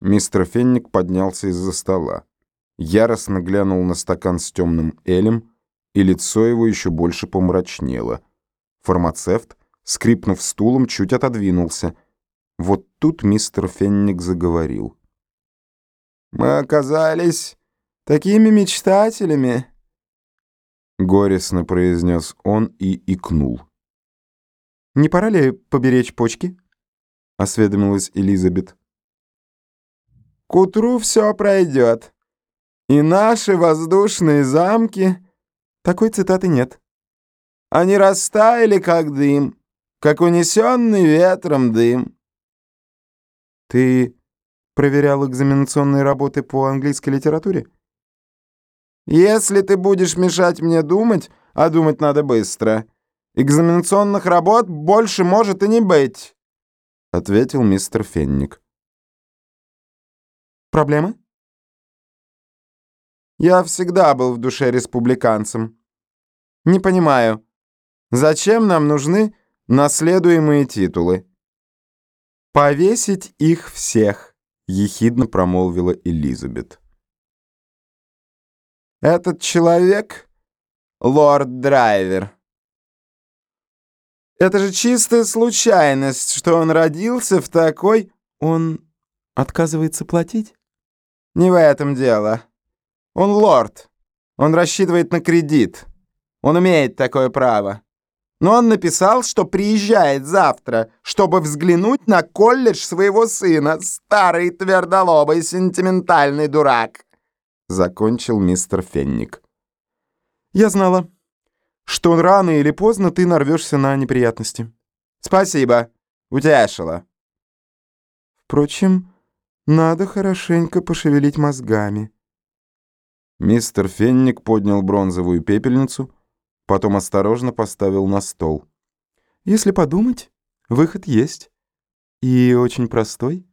Мистер Фенник поднялся из-за стола. Яростно глянул на стакан с темным элем, и лицо его еще больше помрачнело. Фармацевт, скрипнув стулом, чуть отодвинулся. Вот тут мистер Фенник заговорил. «Мы оказались такими мечтателями», — горестно произнес он и икнул. «Не пора ли поберечь почки?» — осведомилась Элизабет. К утру все пройдет. И наши воздушные замки... Такой цитаты нет. Они растаяли, как дым, как унесенный ветром дым. Ты проверял экзаменационные работы по английской литературе? Если ты будешь мешать мне думать, а думать надо быстро, экзаменационных работ больше может и не быть, — ответил мистер Фенник. Проблемы? Я всегда был в душе республиканцем. Не понимаю, зачем нам нужны наследуемые титулы? Повесить их всех, ехидно промолвила Элизабет. Этот человек — лорд Драйвер. Это же чистая случайность, что он родился в такой... Он отказывается платить? Не в этом дело. Он лорд. Он рассчитывает на кредит. Он имеет такое право. Но он написал, что приезжает завтра, чтобы взглянуть на колледж своего сына. Старый твердолобый сентиментальный дурак. Закончил мистер Фенник. Я знала, что рано или поздно ты нарвешься на неприятности. Спасибо. Утешила. Впрочем, надо хорошенько пошевелить мозгами. Мистер Фенник поднял бронзовую пепельницу, потом осторожно поставил на стол. Если подумать, выход есть. И очень простой.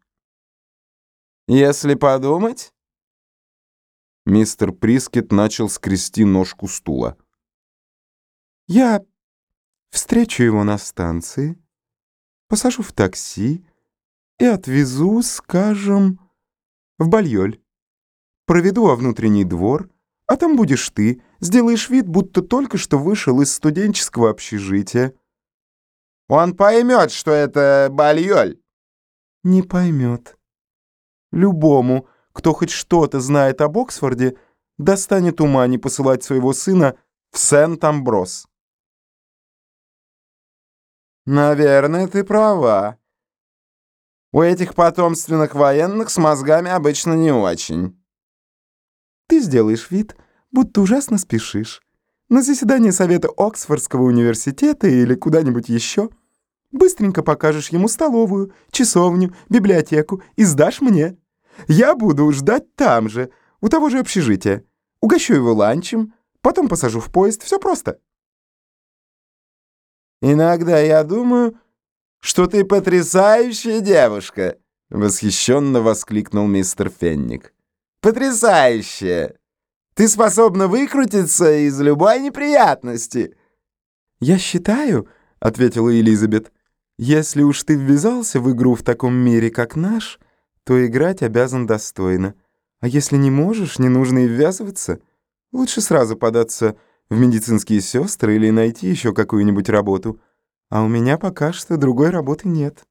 Если подумать? Мистер Прискет начал скрести ножку стула. Я встречу его на станции, посажу в такси, и отвезу, скажем, в Бальёль. Проведу во внутренний двор, а там будешь ты, сделаешь вид, будто только что вышел из студенческого общежития. Он поймет, что это Бальёль. Не поймет. Любому, кто хоть что-то знает об Оксфорде, достанет ума не посылать своего сына в Сент-Амброс. Наверное, ты права. У этих потомственных военных с мозгами обычно не очень. Ты сделаешь вид, будто ужасно спешишь. На заседание совета Оксфордского университета или куда-нибудь еще. Быстренько покажешь ему столовую, часовню, библиотеку и сдашь мне. Я буду ждать там же, у того же общежития. Угощу его ланчем, потом посажу в поезд. Все просто. Иногда я думаю что ты потрясающая девушка!» — восхищенно воскликнул мистер Фенник. «Потрясающая! Ты способна выкрутиться из любой неприятности!» «Я считаю, — ответила Элизабет, — если уж ты ввязался в игру в таком мире, как наш, то играть обязан достойно. А если не можешь, не нужно и ввязываться. Лучше сразу податься в медицинские сестры или найти еще какую-нибудь работу». А у меня пока что другой работы нет.